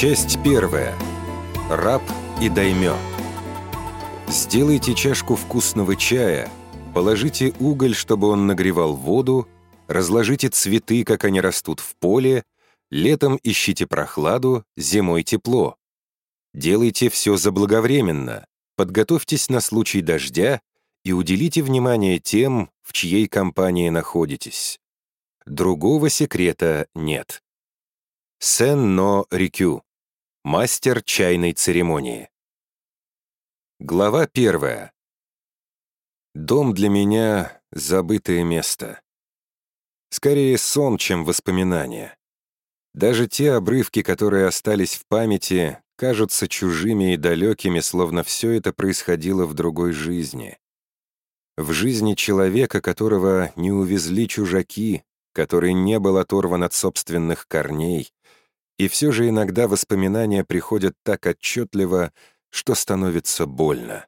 Часть первая. Раб и даймё. Сделайте чашку вкусного чая, положите уголь, чтобы он нагревал воду, разложите цветы, как они растут в поле, летом ищите прохладу, зимой тепло. Делайте все заблаговременно, подготовьтесь на случай дождя и уделите внимание тем, в чьей компании находитесь. Другого секрета нет. Сен-но Рикю. Мастер чайной церемонии. Глава первая. Дом для меня — забытое место. Скорее сон, чем воспоминания. Даже те обрывки, которые остались в памяти, кажутся чужими и далекими, словно все это происходило в другой жизни. В жизни человека, которого не увезли чужаки, который не был оторван от собственных корней, и все же иногда воспоминания приходят так отчетливо, что становится больно.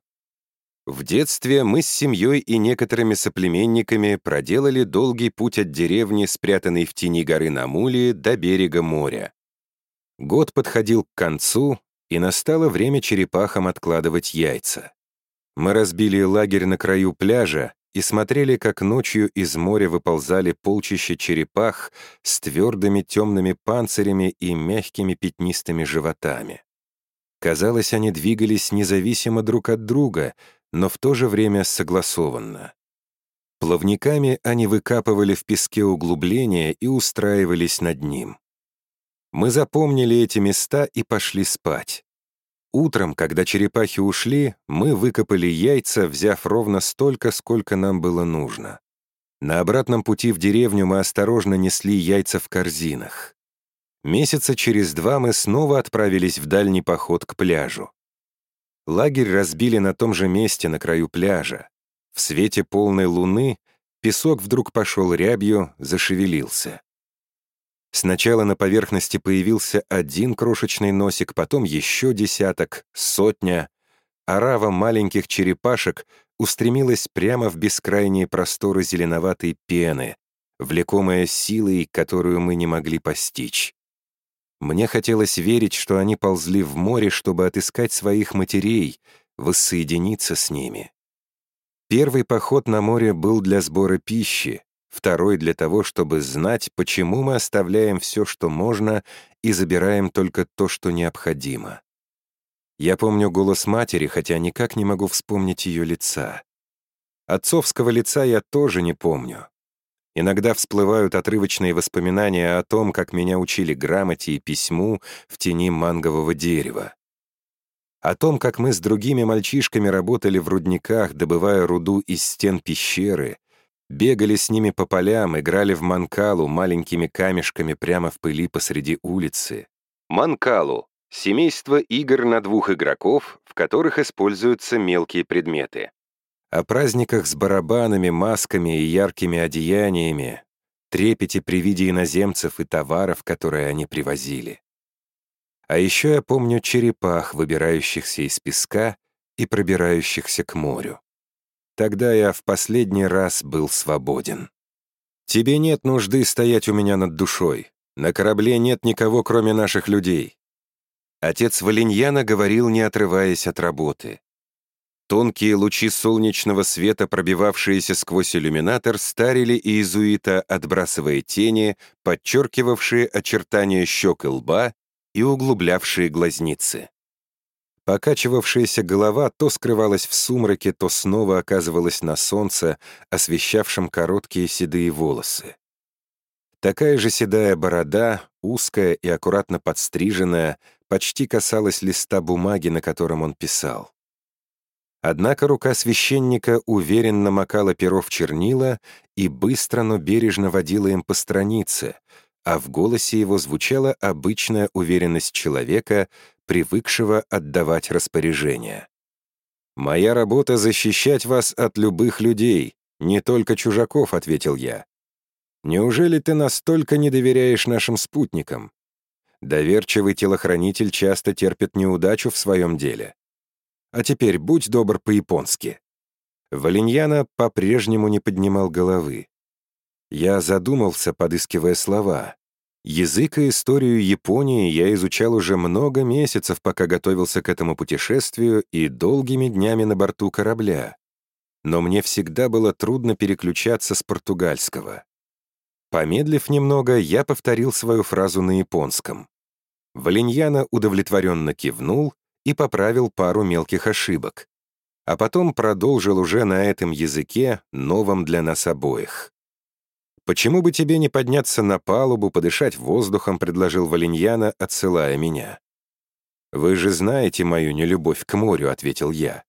В детстве мы с семьей и некоторыми соплеменниками проделали долгий путь от деревни, спрятанной в тени горы Намули, до берега моря. Год подходил к концу, и настало время черепахам откладывать яйца. Мы разбили лагерь на краю пляжа, и смотрели, как ночью из моря выползали полчища черепах с твердыми темными панцирями и мягкими пятнистыми животами. Казалось, они двигались независимо друг от друга, но в то же время согласованно. Плавниками они выкапывали в песке углубления и устраивались над ним. Мы запомнили эти места и пошли спать. Утром, когда черепахи ушли, мы выкопали яйца, взяв ровно столько, сколько нам было нужно. На обратном пути в деревню мы осторожно несли яйца в корзинах. Месяца через два мы снова отправились в дальний поход к пляжу. Лагерь разбили на том же месте, на краю пляжа. В свете полной луны песок вдруг пошел рябью, зашевелился. Сначала на поверхности появился один крошечный носик, потом еще десяток, сотня. Арава маленьких черепашек устремилась прямо в бескрайние просторы зеленоватой пены, влекомая силой, которую мы не могли постичь. Мне хотелось верить, что они ползли в море, чтобы отыскать своих матерей, воссоединиться с ними. Первый поход на море был для сбора пищи, второй для того, чтобы знать, почему мы оставляем все, что можно, и забираем только то, что необходимо. Я помню голос матери, хотя никак не могу вспомнить ее лица. Отцовского лица я тоже не помню. Иногда всплывают отрывочные воспоминания о том, как меня учили грамоте и письму в тени мангового дерева. О том, как мы с другими мальчишками работали в рудниках, добывая руду из стен пещеры, Бегали с ними по полям, играли в манкалу маленькими камешками прямо в пыли посреди улицы. Манкалу — семейство игр на двух игроков, в которых используются мелкие предметы. О праздниках с барабанами, масками и яркими одеяниями, трепете при виде иноземцев и товаров, которые они привозили. А еще я помню черепах, выбирающихся из песка и пробирающихся к морю. Тогда я в последний раз был свободен. Тебе нет нужды стоять у меня над душой. На корабле нет никого, кроме наших людей. Отец Валиньяна говорил, не отрываясь от работы. Тонкие лучи солнечного света, пробивавшиеся сквозь иллюминатор, старили иезуита, отбрасывая тени, подчеркивавшие очертания щек и лба и углублявшие глазницы. Покачивавшаяся голова то скрывалась в сумраке, то снова оказывалась на солнце, освещавшем короткие седые волосы. Такая же седая борода, узкая и аккуратно подстриженная, почти касалась листа бумаги, на котором он писал. Однако рука священника уверенно макала перо в чернила и быстро, но бережно водила им по странице, а в голосе его звучала обычная уверенность человека, привыкшего отдавать распоряжения. «Моя работа — защищать вас от любых людей, не только чужаков», — ответил я. «Неужели ты настолько не доверяешь нашим спутникам? Доверчивый телохранитель часто терпит неудачу в своем деле. А теперь будь добр по-японски». Валиньяна по-прежнему не поднимал головы. Я задумался, подыскивая слова. Язык и историю Японии я изучал уже много месяцев, пока готовился к этому путешествию и долгими днями на борту корабля. Но мне всегда было трудно переключаться с португальского. Помедлив немного, я повторил свою фразу на японском. Валиньяна удовлетворенно кивнул и поправил пару мелких ошибок, а потом продолжил уже на этом языке, новом для нас обоих. «Почему бы тебе не подняться на палубу, подышать воздухом?» — предложил Валиньяна, отсылая меня. «Вы же знаете мою нелюбовь к морю», — ответил я.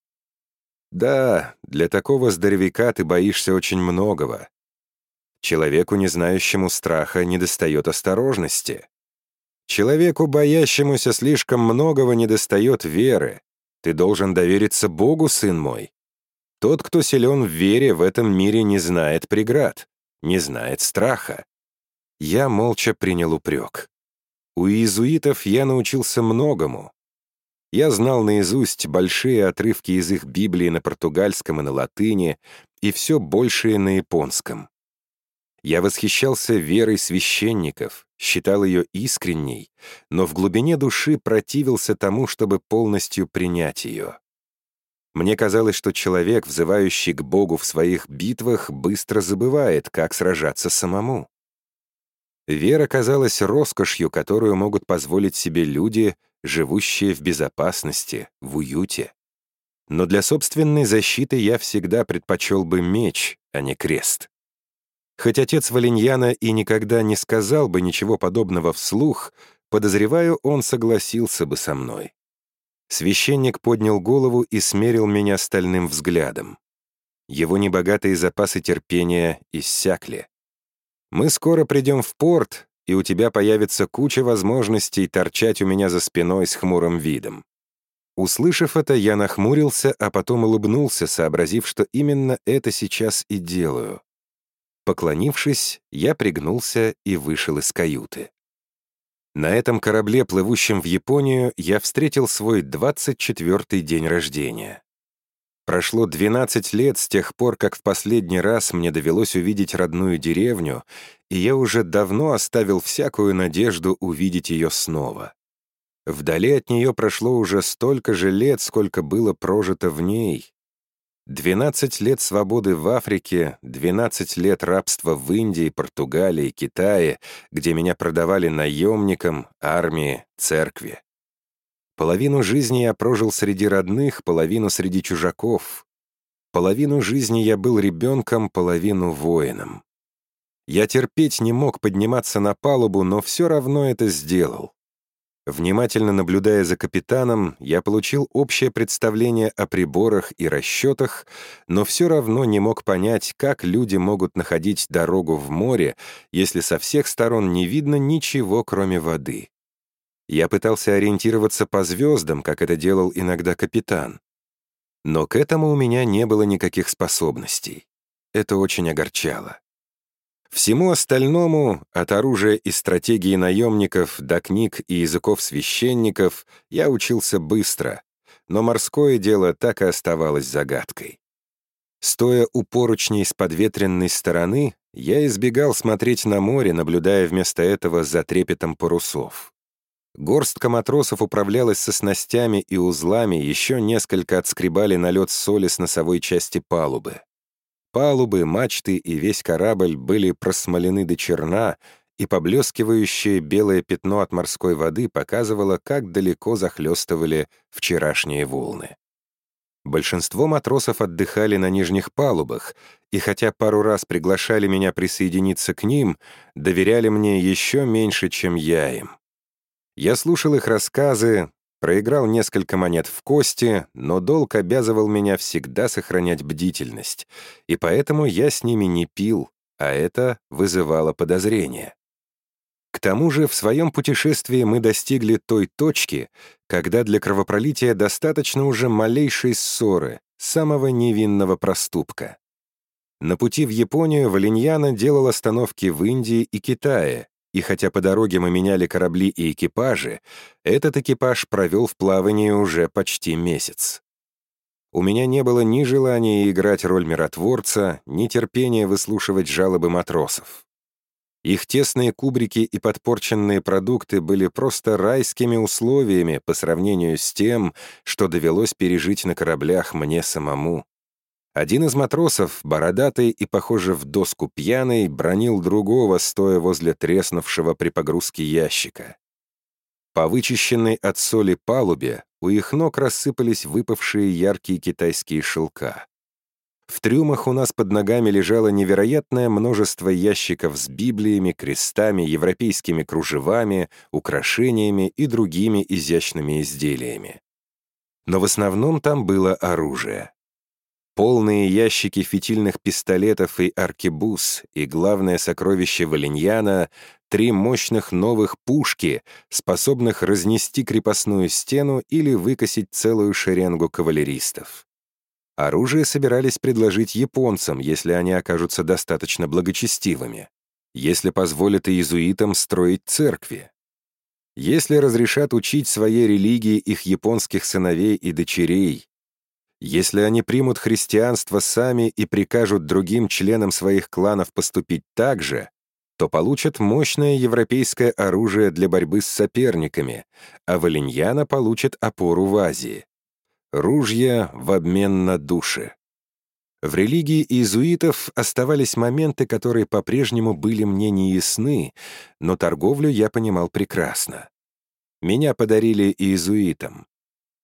«Да, для такого здоровяка ты боишься очень многого. Человеку, не знающему страха, недостает осторожности. Человеку, боящемуся слишком многого, недостает веры. Ты должен довериться Богу, сын мой. Тот, кто силен в вере, в этом мире не знает преград, не знает страха. Я молча принял упрек. У иезуитов я научился многому. Я знал наизусть большие отрывки из их Библии на португальском и на латыни, и все большее на японском. Я восхищался верой священников, считал ее искренней, но в глубине души противился тому, чтобы полностью принять ее. Мне казалось, что человек, взывающий к Богу в своих битвах, быстро забывает, как сражаться самому. Вера казалась роскошью, которую могут позволить себе люди, живущие в безопасности, в уюте. Но для собственной защиты я всегда предпочел бы меч, а не крест. Хоть отец Валиньяна и никогда не сказал бы ничего подобного вслух, подозреваю, он согласился бы со мной. Священник поднял голову и смерил меня стальным взглядом. Его небогатые запасы терпения иссякли. «Мы скоро придем в порт, и у тебя появится куча возможностей торчать у меня за спиной с хмурым видом». Услышав это, я нахмурился, а потом улыбнулся, сообразив, что именно это сейчас и делаю. Поклонившись, я пригнулся и вышел из каюты. На этом корабле, плывущем в Японию, я встретил свой 24-й день рождения. Прошло 12 лет с тех пор, как в последний раз мне довелось увидеть родную деревню, и я уже давно оставил всякую надежду увидеть ее снова. Вдали от нее прошло уже столько же лет, сколько было прожито в ней, 12 лет свободы в Африке, 12 лет рабства в Индии, Португалии, Китае, где меня продавали наемникам, армии, церкви. Половину жизни я прожил среди родных, половину среди чужаков. Половину жизни я был ребенком, половину воином. Я терпеть не мог подниматься на палубу, но все равно это сделал. Внимательно наблюдая за капитаном, я получил общее представление о приборах и расчетах, но все равно не мог понять, как люди могут находить дорогу в море, если со всех сторон не видно ничего, кроме воды. Я пытался ориентироваться по звездам, как это делал иногда капитан. Но к этому у меня не было никаких способностей. Это очень огорчало. Всему остальному, от оружия и стратегии наемников до книг и языков священников, я учился быстро, но морское дело так и оставалось загадкой. Стоя у поручней с подветренной стороны, я избегал смотреть на море, наблюдая вместо этого за трепетом парусов. Горстка матросов управлялась со снастями и узлами, еще несколько отскребали налет соли с носовой части палубы. Палубы, мачты и весь корабль были просмолены до черна, и поблескивающее белое пятно от морской воды показывало, как далеко захлестывали вчерашние волны. Большинство матросов отдыхали на нижних палубах, и хотя пару раз приглашали меня присоединиться к ним, доверяли мне еще меньше, чем я им. Я слушал их рассказы, Проиграл несколько монет в кости, но долг обязывал меня всегда сохранять бдительность, и поэтому я с ними не пил, а это вызывало подозрения. К тому же в своем путешествии мы достигли той точки, когда для кровопролития достаточно уже малейшей ссоры, самого невинного проступка. На пути в Японию Валиньяна делал остановки в Индии и Китае, и хотя по дороге мы меняли корабли и экипажи, этот экипаж провел в плавании уже почти месяц. У меня не было ни желания играть роль миротворца, ни терпения выслушивать жалобы матросов. Их тесные кубрики и подпорченные продукты были просто райскими условиями по сравнению с тем, что довелось пережить на кораблях мне самому. Один из матросов, бородатый и, похоже, в доску пьяный, бронил другого, стоя возле треснувшего при погрузке ящика. По вычищенной от соли палубе у их ног рассыпались выпавшие яркие китайские шелка. В трюмах у нас под ногами лежало невероятное множество ящиков с библиями, крестами, европейскими кружевами, украшениями и другими изящными изделиями. Но в основном там было оружие. Полные ящики фитильных пистолетов и аркебуз, и главное сокровище Валиньяна — три мощных новых пушки, способных разнести крепостную стену или выкосить целую шеренгу кавалеристов. Оружие собирались предложить японцам, если они окажутся достаточно благочестивыми, если позволят иезуитам строить церкви, если разрешат учить своей религии их японских сыновей и дочерей, если они примут христианство сами и прикажут другим членам своих кланов поступить так же, то получат мощное европейское оружие для борьбы с соперниками, а Валиньяна получит опору в Азии. Ружья в обмен на души. В религии иезуитов оставались моменты, которые по-прежнему были мне неясны, но торговлю я понимал прекрасно. Меня подарили иезуитам.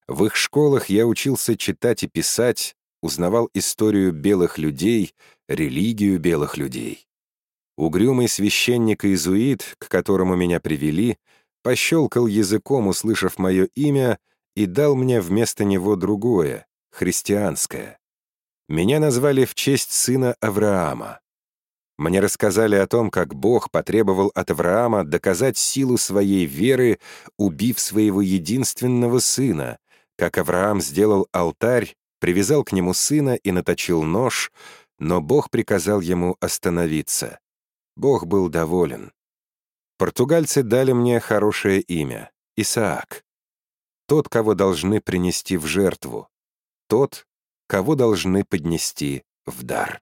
В их школах я учился читать и писать, узнавал историю белых людей, религию белых людей. Угрюмый священник-иезуит, к которому меня привели, пощелкал языком, услышав мое имя, и дал мне вместо него другое, христианское. Меня назвали в честь сына Авраама. Мне рассказали о том, как Бог потребовал от Авраама доказать силу своей веры, убив своего единственного сына, как Авраам сделал алтарь, привязал к нему сына и наточил нож, но Бог приказал ему остановиться. Бог был доволен. Португальцы дали мне хорошее имя — Исаак тот, кого должны принести в жертву, тот, кого должны поднести в дар.